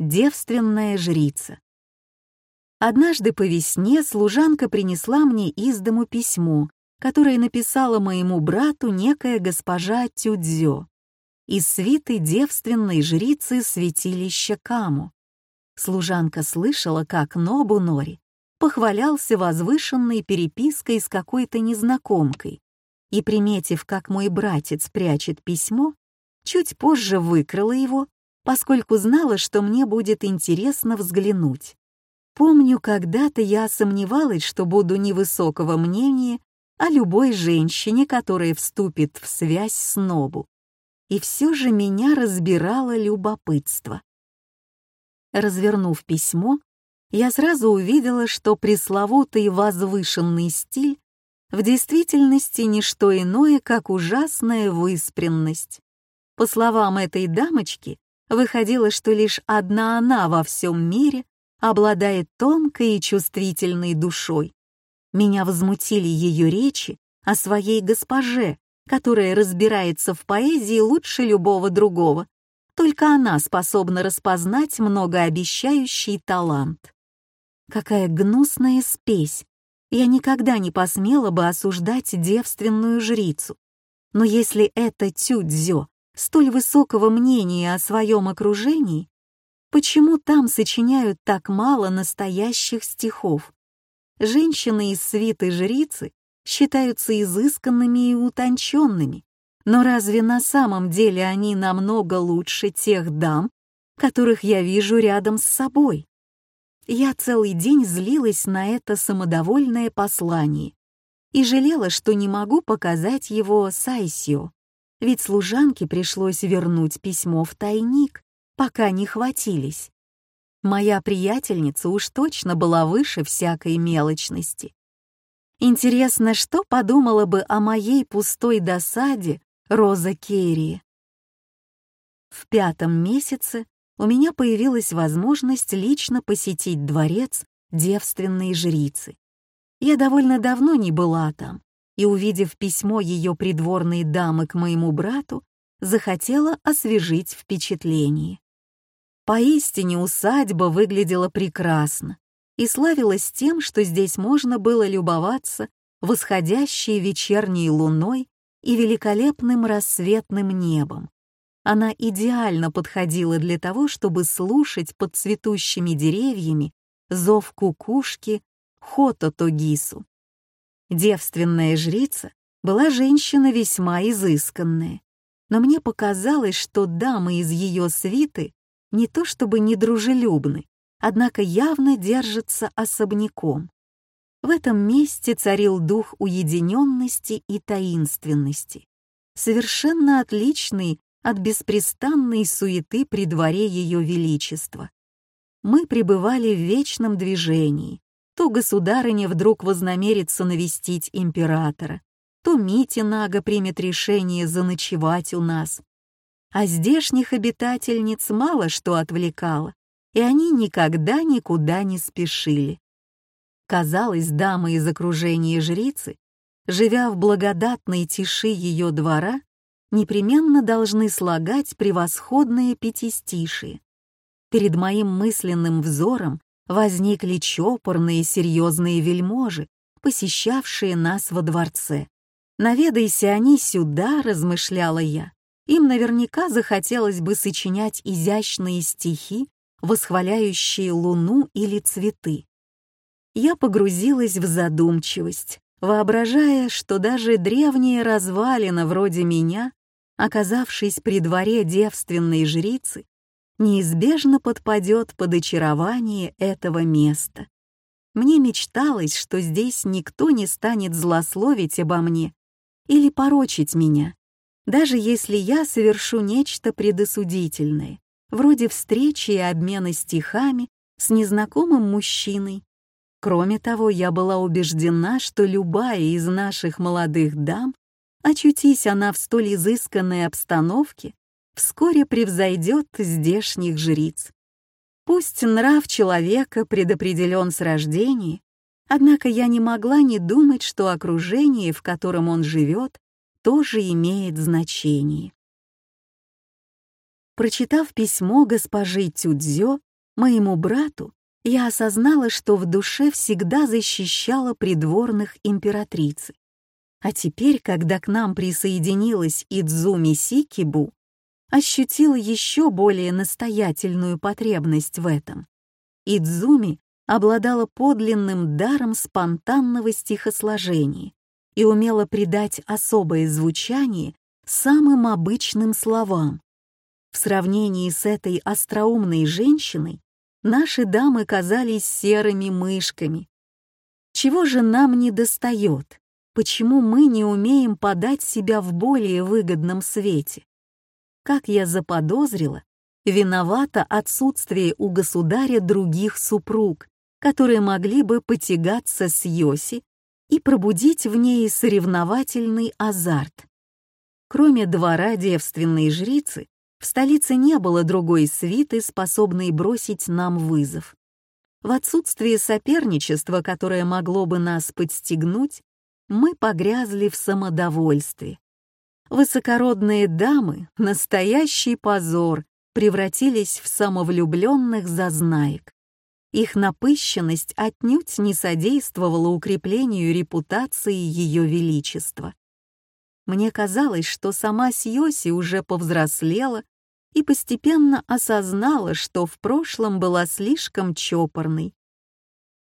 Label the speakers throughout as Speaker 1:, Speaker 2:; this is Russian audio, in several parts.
Speaker 1: Девственная жрица. Однажды по весне служанка принесла мне из дому письмо, которое написала моему брату некая госпожа Тюдзё из свиты девственной жрицы святилища Каму. Служанка слышала, как Нобу Нори похвалялся возвышенной перепиской с какой-то незнакомкой и, приметив, как мой братец прячет письмо, чуть позже выкрала его, поскольку знала, что мне будет интересно взглянуть. Помню, когда-то я сомневалась, что буду невысокого мнения о любой женщине, которая вступит в связь с Нобу. И все же меня разбирало любопытство. Развернув письмо, я сразу увидела, что пресловутый возвышенный стиль в действительности не что иное, как ужасная выспренность. По словам этой дамочки, выходило, что лишь одна она во всем мире обладает тонкой и чувствительной душой, меня возмутили ее речи о своей госпоже, которая разбирается в поэзии лучше любого другого. Только она способна распознать многообещающий талант. Какая гнусная спесь! Я никогда не посмела бы осуждать девственную жрицу. Но если это Тюдзё столь высокого мнения о своем окружении, почему там сочиняют так мало настоящих стихов? Женщины из свиты жрицы считаются изысканными и утонченными, но разве на самом деле они намного лучше тех дам, которых я вижу рядом с собой? Я целый день злилась на это самодовольное послание и жалела, что не могу показать его Сайсио, ведь служанке пришлось вернуть письмо в тайник, пока не хватились. Моя приятельница уж точно была выше всякой мелочности. Интересно, что подумала бы о моей пустой досаде Роза Керри? В пятом месяце у меня появилась возможность лично посетить дворец девственной жрицы. Я довольно давно не была там, и, увидев письмо ее придворной дамы к моему брату, захотела освежить впечатление. Поистине усадьба выглядела прекрасно и славилась тем, что здесь можно было любоваться восходящей вечерней луной и великолепным рассветным небом. Она идеально подходила для того, чтобы слушать под цветущими деревьями зов кукушки Хото-Тогису. Девственная жрица была женщина весьма изысканная, но мне показалось, что дамы из ее свиты не то чтобы недружелюбны, однако явно держатся особняком. В этом месте царил дух уединенности и таинственности, совершенно отличный от беспрестанной суеты при дворе Ее Величества. Мы пребывали в вечном движении. То государыня вдруг вознамерится навестить императора, то Митя Нага примет решение заночевать у нас, а здешних обитательниц мало что отвлекало, и они никогда никуда не спешили. Казалось, дамы из окружения жрицы, живя в благодатной тиши ее двора, непременно должны слагать превосходные пятистишие. Перед моим мысленным взором возникли чопорные серьезные вельможи, посещавшие нас во дворце. Наведайся они сюда, размышляла я, им наверняка захотелось бы сочинять изящные стихи, восхваляющие луну или цветы. Я погрузилась в задумчивость, воображая, что даже древняя развалина вроде меня, оказавшись при дворе девственной жрицы, неизбежно подпадет под очарование этого места. Мне мечталось, что здесь никто не станет злословить обо мне или порочить меня, даже если я совершу нечто предосудительное, вроде встречи и обмена стихами с незнакомым мужчиной. Кроме того, я была убеждена, что любая из наших молодых дам, очутись она в столь изысканной обстановке, вскоре превзойдет здешних жриц. Пусть нрав человека предопределен с рождения, однако я не могла не думать, что окружение, в котором он живет, тоже имеет значение. Прочитав письмо госпожи Тюдзё, моему брату, я осознала, что в душе всегда защищала придворных императрицы. А теперь, когда к нам присоединилась Идзуми Сикибу, ощутила еще более настоятельную потребность в этом. Идзуми обладала подлинным даром спонтанного стихосложения и умела придать особое звучание самым обычным словам. В сравнении с этой остроумной женщиной наши дамы казались серыми мышками. Чего же нам не достает? Почему мы не умеем подать себя в более выгодном свете? Как я заподозрила, виновато отсутствие у государя других супруг, которые могли бы потягаться с Йоси и пробудить в ней соревновательный азарт. Кроме двора девственной жрицы, в столице не было другой свиты, способной бросить нам вызов. В отсутствие соперничества, которое могло бы нас подстегнуть, мы погрязли в самодовольстве. Высокородные дамы, настоящий позор, превратились в самовлюбленных зазнаек. Их напыщенность отнюдь не содействовала укреплению репутации Ее Величества. Мне казалось, что сама Сьоси уже повзрослела и постепенно осознала, что в прошлом была слишком чопорной.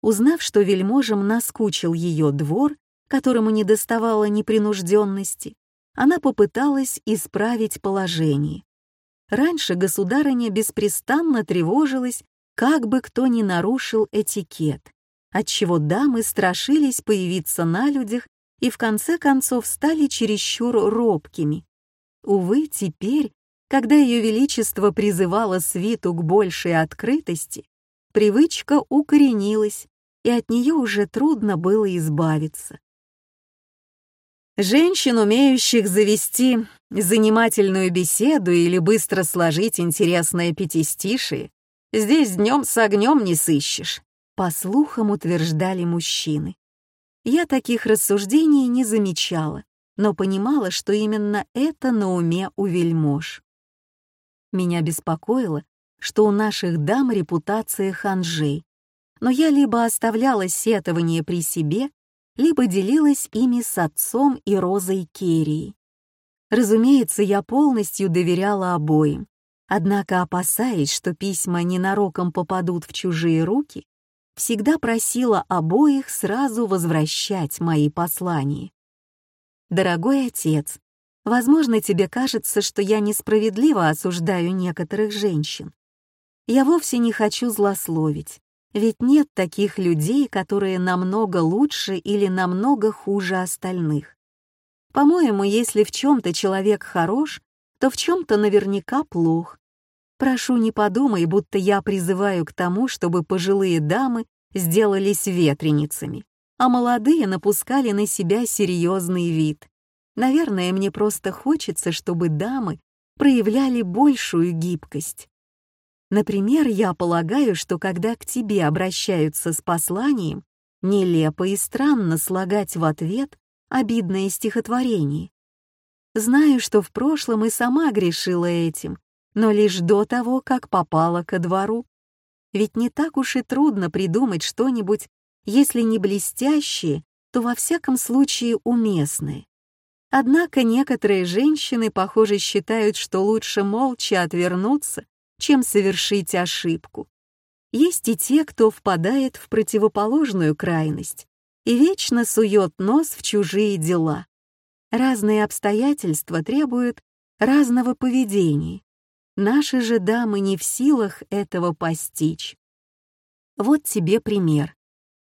Speaker 1: Узнав, что вельможам наскучил ее двор, которому не доставало непринужденности, она попыталась исправить положение. Раньше государыня беспрестанно тревожилась, как бы кто ни нарушил этикет, отчего дамы страшились появиться на людях и в конце концов стали чересчур робкими. Увы, теперь, когда Ее Величество призывало свиту к большей открытости, привычка укоренилась, и от нее уже трудно было избавиться. Женщин, умеющих завести занимательную беседу или быстро сложить интересное пятистишие, здесь днем с огнем не сыщешь, по слухам утверждали мужчины. Я таких рассуждений не замечала, но понимала, что именно это на уме у вельмож. Меня беспокоило, что у наших дам репутация ханжей, но я либо оставляла сетование при себе, либо делилась ими с отцом и Розой Керрией. Разумеется, я полностью доверяла обоим, однако, опасаясь, что письма ненароком попадут в чужие руки, всегда просила обоих сразу возвращать мои послания. «Дорогой отец, возможно, тебе кажется, что я несправедливо осуждаю некоторых женщин. Я вовсе не хочу злословить, ведь нет таких людей, которые намного лучше или намного хуже остальных. По-моему, если в чем-то человек хорош, то в чем-то наверняка плох. Прошу, не подумай, будто я призываю к тому, чтобы пожилые дамы сделались ветреницами, а молодые напускали на себя серьезный вид. Наверное, мне просто хочется, чтобы дамы проявляли большую гибкость. Например, я полагаю, что когда к тебе обращаются с посланием, нелепо и странно слагать в ответ обидное стихотворение. Знаю, что в прошлом и сама грешила этим, но лишь до того, как попала ко двору. Ведь не так уж и трудно придумать что-нибудь, если не блестящее, то во всяком случае уместное. Однако некоторые женщины, похоже, считают, что лучше молча отвернуться чем совершить ошибку. Есть и те, кто впадает в противоположную крайность и вечно сует нос в чужие дела. Разные обстоятельства требуют разного поведения. Наши же дамы не в силах этого постичь. Вот тебе пример.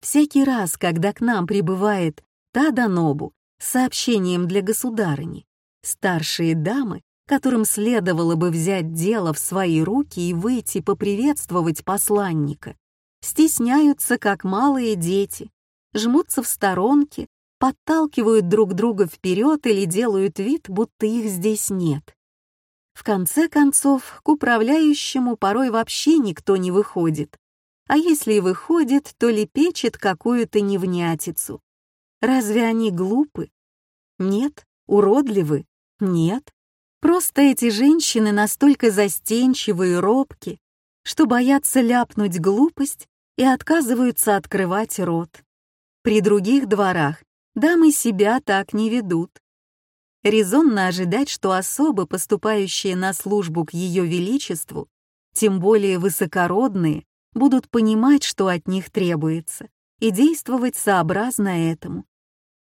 Speaker 1: Всякий раз, когда к нам прибывает Таданобу с сообщением для государыни, старшие дамы которым следовало бы взять дело в свои руки и выйти поприветствовать посланника, стесняются, как малые дети, жмутся в сторонке, подталкивают друг друга вперед или делают вид, будто их здесь нет. В конце концов, к управляющему порой вообще никто не выходит, а если и выходит, то лепечет какую-то невнятицу. Разве они глупы? Нет. Уродливы? Нет. Просто эти женщины настолько застенчивы и робки, что боятся ляпнуть глупость и отказываются открывать рот. При других дворах дамы себя так не ведут. Резонно ожидать, что особы, поступающие на службу к Ее Величеству, тем более высокородные, будут понимать, что от них требуется, и действовать сообразно этому.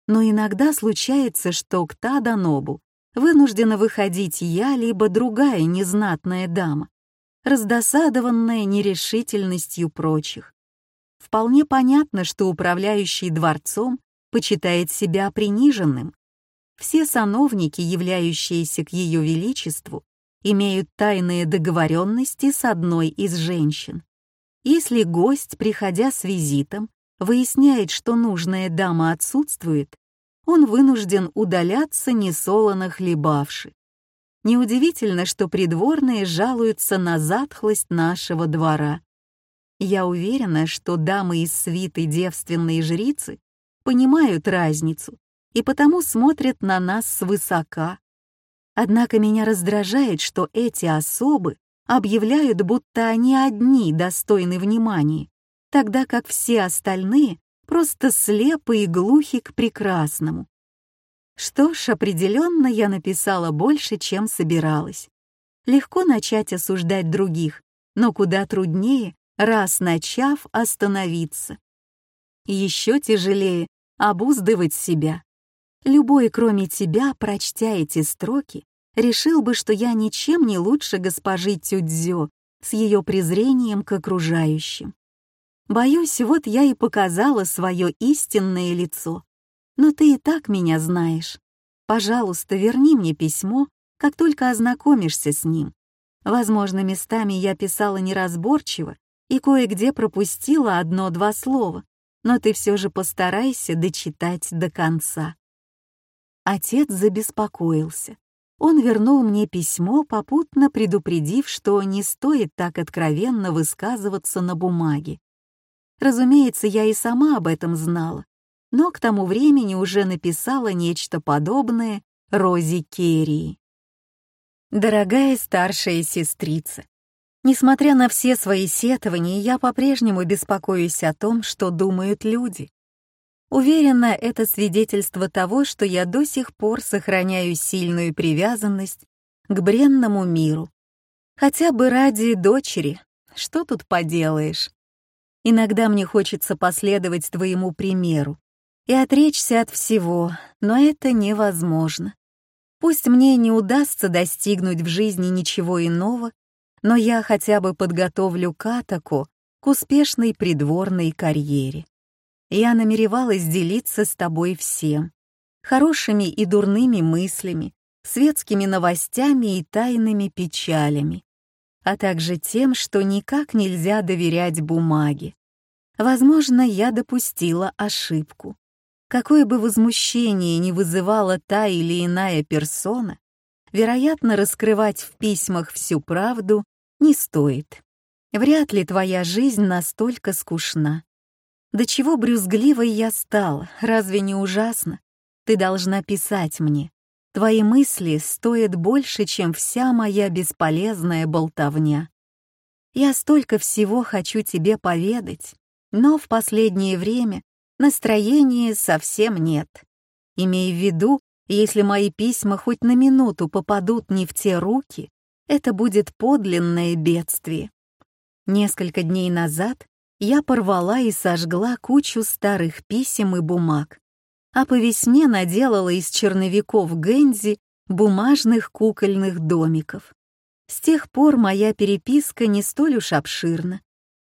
Speaker 1: Но иногда случается, что к Таданобу вынуждена выходить я либо другая незнатная дама, раздосадованная нерешительностью прочих. Вполне понятно, что управляющий дворцом почитает себя приниженным, все сановники, являющиеся к Ее Величеству, имеют тайные договоренности с одной из женщин. Если гость, приходя с визитом, выясняет, что нужная дама отсутствует, он вынужден удаляться несолоно хлебавши. Неудивительно, что придворные жалуются на затхлость нашего двора. Я уверена, что дамы из свиты девственной жрицы понимают разницу и потому смотрят на нас свысока. Однако меня раздражает, что эти особы объявляют, будто они одни достойны внимания, тогда как все остальные просто слепы и глухи к прекрасному. Что ж, определенно я написала больше, чем собиралась. Легко начать осуждать других, но куда труднее, раз начав, остановиться. Еще тяжелее обуздывать себя. Любой, кроме тебя, прочтя эти строки, решил бы, что я ничем не лучше госпожи Тюдзё с ее презрением к окружающим. Боюсь, вот я и показала свое истинное лицо. Но ты и так меня знаешь. Пожалуйста, верни мне письмо, как только ознакомишься с ним. Возможно, местами я писала неразборчиво и кое-где пропустила одно-два слова, но ты все же постарайся дочитать до конца. Отец забеспокоился. Он вернул мне письмо, попутно предупредив, что не стоит так откровенно высказываться на бумаге. Разумеется, я и сама об этом знала, но к тому времени уже написала нечто подобное Рози Керри. Дорогая старшая сестрица, несмотря на все свои сетования, я по-прежнему беспокоюсь о том, что думают люди. Уверена, это свидетельство того, что я до сих пор сохраняю сильную привязанность к бренному миру. Хотя бы ради дочери, что тут поделаешь? Иногда мне хочется последовать твоему примеру и отречься от всего, но это невозможно. Пусть мне не удастся достигнуть в жизни ничего иного, но я хотя бы подготовлю Катаку к успешной придворной карьере я намеревалась делиться с тобой всем. Хорошими и дурными мыслями, светскими новостями и тайными печалями, а также тем, что никак нельзя доверять бумаге. Возможно, я допустила ошибку. Какое бы возмущение ни вызывала та или иная персона, вероятно, раскрывать в письмах всю правду не стоит. Вряд ли твоя жизнь настолько скучна. До чего брюзгливой я стала, разве не ужасно? Ты должна писать мне. Твои мысли стоят больше, чем вся моя бесполезная болтовня. Я столько всего хочу тебе поведать, но в последнее время настроения совсем нет. Имей в виду, если мои письма хоть на минуту попадут не в те руки, это будет подлинное бедствие. Несколько дней назад я порвала и сожгла кучу старых писем и бумаг, а по весне наделала из черновиков Гэнзи бумажных кукольных домиков. С тех пор моя переписка не столь уж обширна.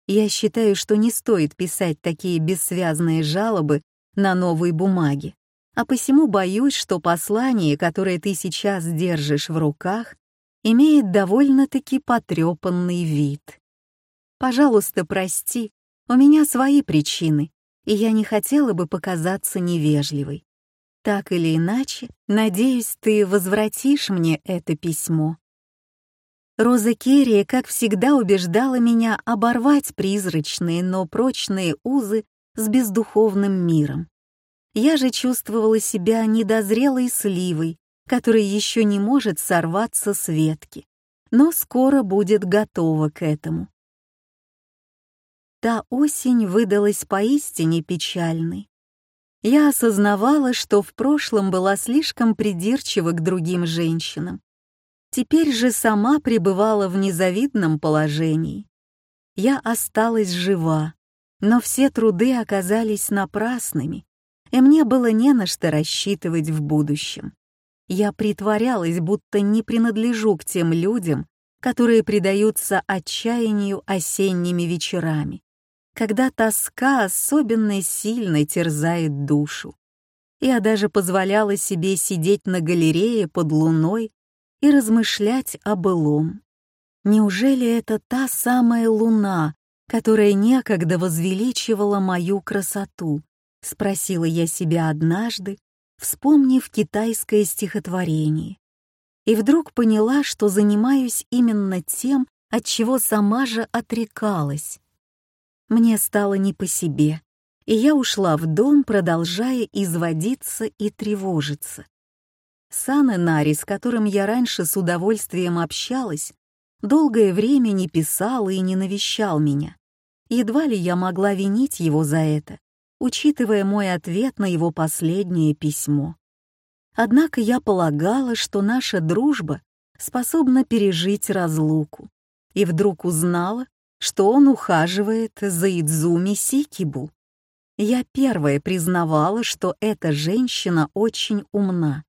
Speaker 1: Я считаю, что не стоит писать такие бессвязные жалобы на новой бумаге, а посему боюсь, что послание, которое ты сейчас держишь в руках, имеет довольно-таки потрепанный вид. Пожалуйста, прости, у меня свои причины, и я не хотела бы показаться невежливой. Так или иначе, надеюсь, ты возвратишь мне это письмо. Роза Керри, как всегда, убеждала меня оборвать призрачные, но прочные узы с бездуховным миром. Я же чувствовала себя недозрелой сливой, которая еще не может сорваться с ветки, но скоро будет готова к этому. Та осень выдалась поистине печальной. Я осознавала, что в прошлом была слишком придирчива к другим женщинам. Теперь же сама пребывала в незавидном положении. Я осталась жива, но все труды оказались напрасными, и мне было не на что рассчитывать в будущем. Я притворялась, будто не принадлежу к тем людям, которые предаются отчаянию осенними вечерами, когда тоска особенно сильно терзает душу. Я даже позволяла себе сидеть на галерее под луной и размышлять о былом. Неужели это та самая луна, которая некогда возвеличивала мою красоту? Спросила я себя однажды, вспомнив китайское стихотворение. И вдруг поняла, что занимаюсь именно тем, от чего сама же отрекалась. Мне стало не по себе, и я ушла в дом, продолжая изводиться и тревожиться. Сан Энари, с которым я раньше с удовольствием общалась, долгое время не писал и не навещал меня. Едва ли я могла винить его за это, учитывая мой ответ на его последнее письмо. Однако я полагала, что наша дружба способна пережить разлуку, и вдруг узнала, что он ухаживает за Идзуми Сикибу. Я первая признавала, что эта женщина очень умна.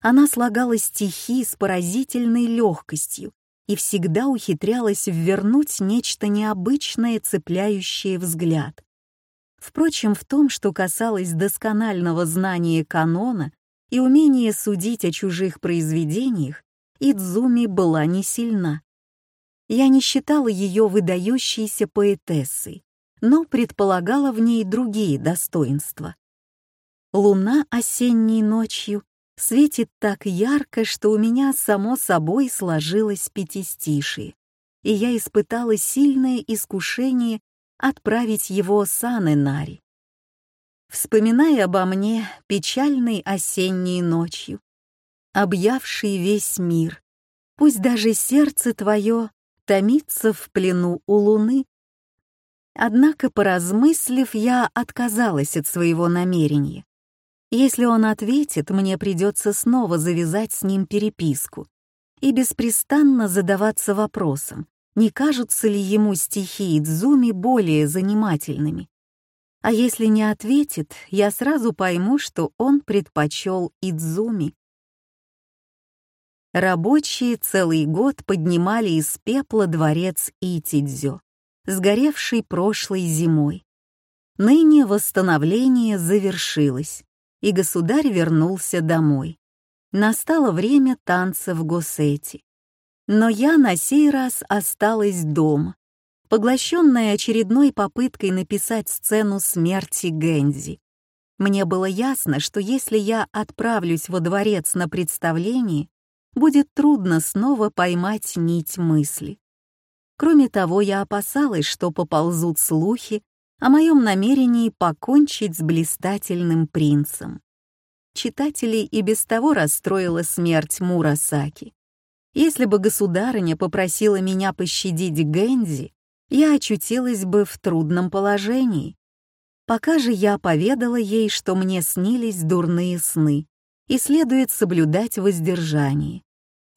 Speaker 1: Она слагала стихи с поразительной легкостью и всегда ухитрялась ввернуть нечто необычное, цепляющее взгляд. Впрочем, в том, что касалось досконального знания канона и умения судить о чужих произведениях, Идзуми была не сильна. Я не считала ее выдающейся поэтессой, но предполагала в ней другие достоинства. Луна осенней ночью светит так ярко, что у меня само собой сложилось пятистишие, и я испытала сильное искушение отправить его Саненари. Вспоминая обо мне печальной осенней ночью, объявший весь мир, пусть даже сердце твое томиться в плену у луны. Однако, поразмыслив, я отказалась от своего намерения. Если он ответит, мне придется снова завязать с ним переписку и беспрестанно задаваться вопросом, не кажутся ли ему стихи Идзуми более занимательными. А если не ответит, я сразу пойму, что он предпочел Идзуми. Рабочие целый год поднимали из пепла дворец Итидзё, сгоревший прошлой зимой. Ныне восстановление завершилось, и государь вернулся домой. Настало время танца в Госети. Но я на сей раз осталась дома, поглощенная очередной попыткой написать сцену смерти Гэнзи. Мне было ясно, что если я отправлюсь во дворец на представление, будет трудно снова поймать нить мысли. Кроме того, я опасалась, что поползут слухи о моем намерении покончить с блистательным принцем. Читателей и без того расстроила смерть Мурасаки. Если бы государыня попросила меня пощадить Гэнзи, я очутилась бы в трудном положении. Пока же я поведала ей, что мне снились дурные сны, и следует соблюдать воздержание.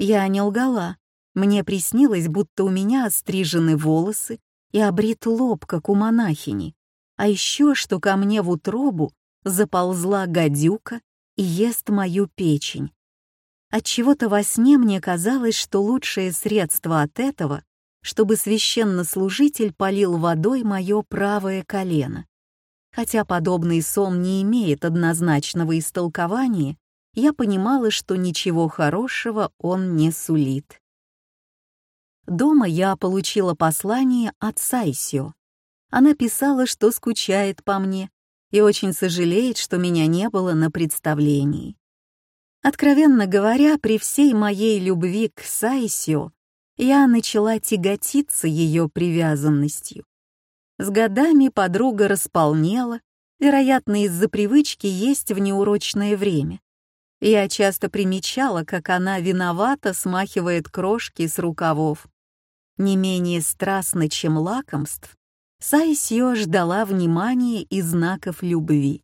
Speaker 1: Я не лгала. Мне приснилось, будто у меня острижены волосы и обрит лоб, как у монахини. А еще, что ко мне в утробу заползла гадюка и ест мою печень. Отчего-то во сне мне казалось, что лучшее средство от этого, чтобы священнослужитель полил водой мое правое колено. Хотя подобный сон не имеет однозначного истолкования, я понимала, что ничего хорошего он не сулит. Дома я получила послание от Сайсио. Она писала, что скучает по мне и очень сожалеет, что меня не было на представлении. Откровенно говоря, при всей моей любви к Сайсио я начала тяготиться ее привязанностью. С годами подруга располнела, вероятно, из-за привычки есть в неурочное время. Я часто примечала, как она виновато смахивает крошки с рукавов. Не менее страстно, чем лакомств, Сайсьё ждала внимания и знаков любви,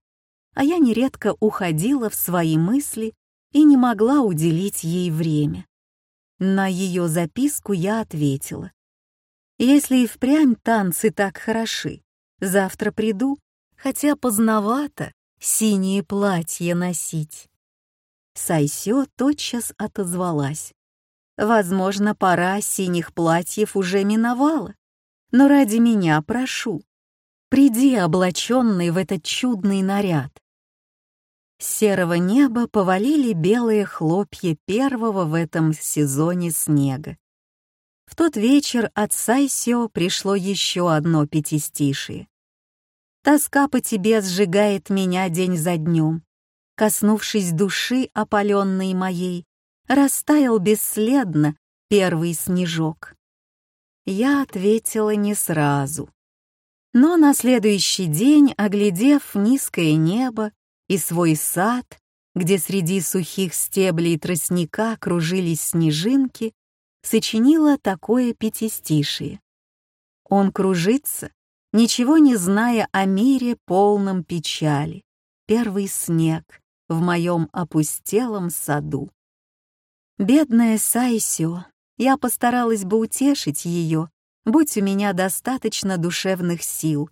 Speaker 1: а я нередко уходила в свои мысли и не могла уделить ей время. На ее записку я ответила. «Если и впрямь танцы так хороши, завтра приду, хотя поздновато синие платья носить». Сайсё тотчас отозвалась. «Возможно, пора синих платьев уже миновала, но ради меня прошу, приди облаченный в этот чудный наряд, с серого неба повалили белые хлопья первого в этом сезоне снега. В тот вечер от Сайсио пришло еще одно пятистишие. «Тоска по тебе сжигает меня день за днем. Коснувшись души, опаленной моей, растаял бесследно первый снежок». Я ответила не сразу. Но на следующий день, оглядев низкое небо, и свой сад, где среди сухих стеблей тростника кружились снежинки, сочинила такое пятистишие. Он кружится, ничего не зная о мире полном печали, первый снег в моем опустелом саду. Бедная Сайсио, я постаралась бы утешить ее, будь у меня достаточно душевных сил,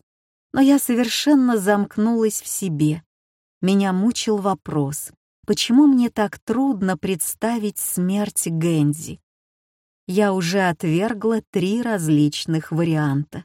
Speaker 1: но я совершенно замкнулась в себе меня мучил вопрос, почему мне так трудно представить смерть Гэнзи. Я уже отвергла три различных варианта.